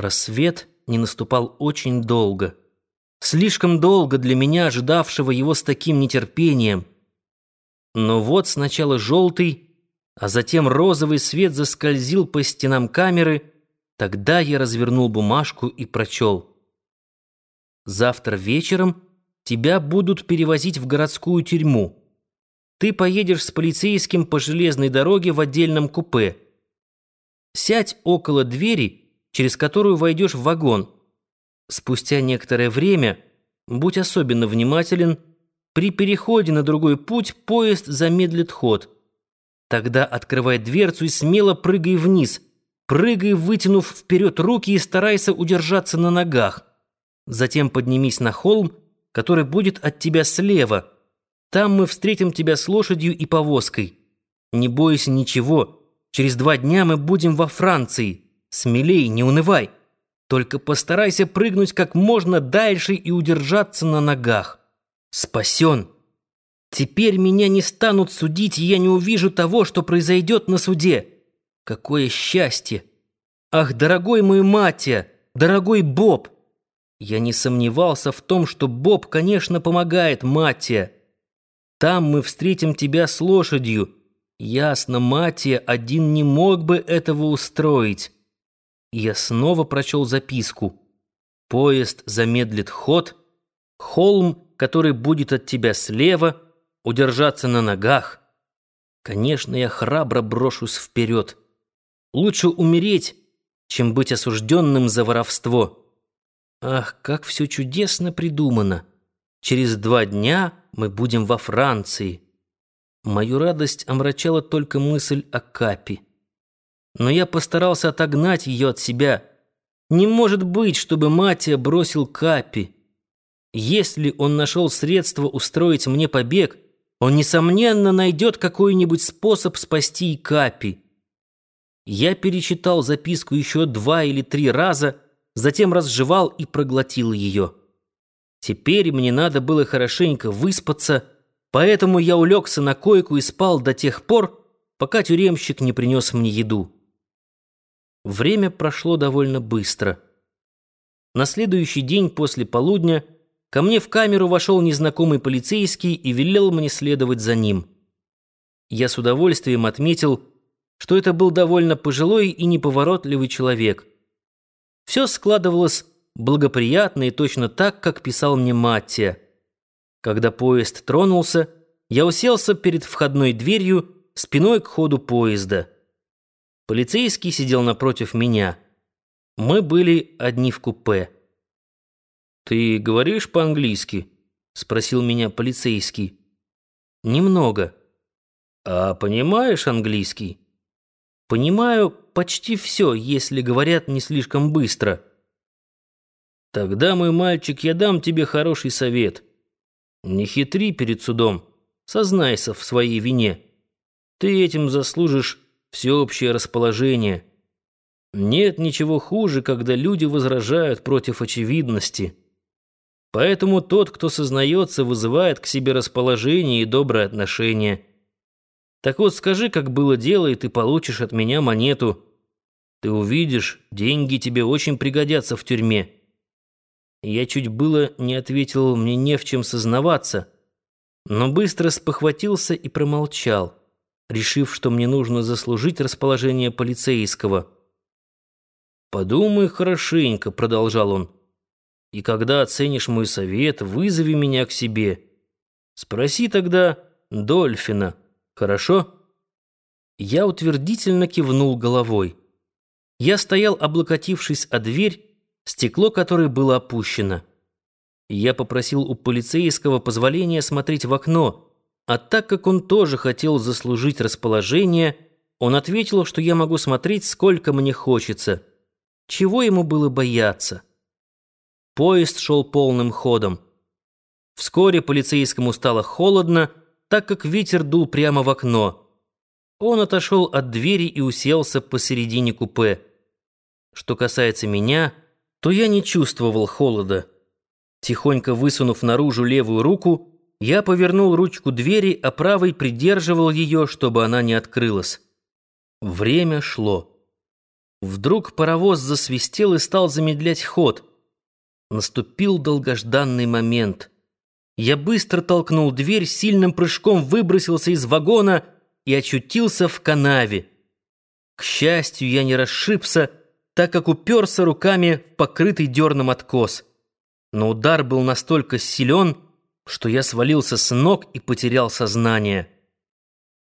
Рассвет не наступал очень долго. Слишком долго для меня, ожидавшего его с таким нетерпением. Но вот сначала желтый, а затем розовый свет заскользил по стенам камеры, тогда я развернул бумажку и прочел. «Завтра вечером тебя будут перевозить в городскую тюрьму. Ты поедешь с полицейским по железной дороге в отдельном купе. Сядь около двери, через которую войдешь в вагон. Спустя некоторое время, будь особенно внимателен, при переходе на другой путь поезд замедлит ход. Тогда открывай дверцу и смело прыгай вниз. Прыгай, вытянув вперед руки и старайся удержаться на ногах. Затем поднимись на холм, который будет от тебя слева. Там мы встретим тебя с лошадью и повозкой. Не бойся ничего. Через два дня мы будем во Франции. Смелей, не унывай. Только постарайся прыгнуть как можно дальше и удержаться на ногах. Спасен. Теперь меня не станут судить, и я не увижу того, что произойдет на суде. Какое счастье! Ах, дорогой мой Матя, дорогой Боб! Я не сомневался в том, что Боб, конечно, помогает Матия. Там мы встретим тебя с лошадью. Ясно, Матия один не мог бы этого устроить. Я снова прочел записку. Поезд замедлит ход. Холм, который будет от тебя слева — удержаться на ногах. Конечно, я храбро брошусь вперед. Лучше умереть, чем быть осужденным за воровство. Ах, как все чудесно придумано. Через два дня мы будем во Франции. Мою радость омрачала только мысль о Капи. Но я постарался отогнать ее от себя. Не может быть, чтобы Матия бросил Капи. Если он нашел средство устроить мне побег — он, несомненно, найдет какой-нибудь способ спасти Капи. Я перечитал записку еще два или три раза, затем разжевал и проглотил ее. Теперь мне надо было хорошенько выспаться, поэтому я улегся на койку и спал до тех пор, пока тюремщик не принес мне еду. Время прошло довольно быстро. На следующий день после полудня – Ко мне в камеру вошел незнакомый полицейский и велел мне следовать за ним. Я с удовольствием отметил, что это был довольно пожилой и неповоротливый человек. Все складывалось благоприятно и точно так, как писал мне Маттия. Когда поезд тронулся, я уселся перед входной дверью спиной к ходу поезда. Полицейский сидел напротив меня. Мы были одни в купе. «Ты говоришь по-английски?» — спросил меня полицейский. «Немного». «А понимаешь английский?» «Понимаю почти все, если говорят не слишком быстро». «Тогда, мой мальчик, я дам тебе хороший совет. Не хитри перед судом, сознайся в своей вине. Ты этим заслужишь всеобщее расположение. Нет ничего хуже, когда люди возражают против очевидности». Поэтому тот, кто сознается, вызывает к себе расположение и доброе отношение. Так вот, скажи, как было дело, и ты получишь от меня монету. Ты увидишь, деньги тебе очень пригодятся в тюрьме. Я чуть было не ответил, мне не в чем сознаваться, но быстро спохватился и промолчал, решив, что мне нужно заслужить расположение полицейского. «Подумай хорошенько», — продолжал он. И когда оценишь мой совет, вызови меня к себе. Спроси тогда Дольфина, хорошо?» Я утвердительно кивнул головой. Я стоял, облокотившись о дверь, стекло которой было опущено. Я попросил у полицейского позволения смотреть в окно, а так как он тоже хотел заслужить расположение, он ответил, что я могу смотреть сколько мне хочется. Чего ему было бояться? Поезд шел полным ходом. Вскоре полицейскому стало холодно, так как ветер дул прямо в окно. Он отошел от двери и уселся посередине купе. Что касается меня, то я не чувствовал холода. Тихонько высунув наружу левую руку, я повернул ручку двери, а правой придерживал ее, чтобы она не открылась. Время шло. Вдруг паровоз засвистел и стал замедлять ход. Наступил долгожданный момент. Я быстро толкнул дверь, сильным прыжком выбросился из вагона и очутился в канаве. К счастью, я не расшибся, так как уперся руками в покрытый дерном откос. Но удар был настолько силен, что я свалился с ног и потерял сознание.